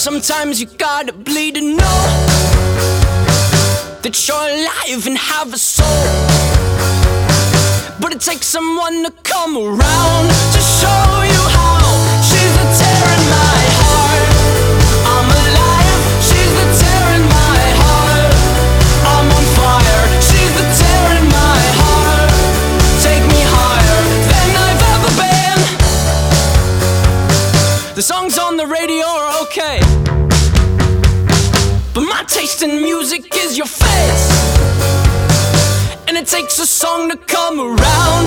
Sometimes you gotta bleed to know that you're alive and have a soul. But it takes someone to come around to show you The songs on the radio are okay. But my taste in music is your face. And it takes a song to come around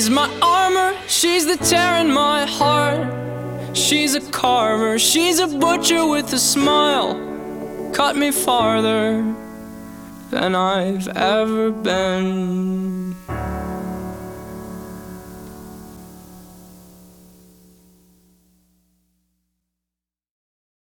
is my armor. She's the tear in my heart. She's a carver. She's a butcher with a smile. Cut me farther than I've ever been.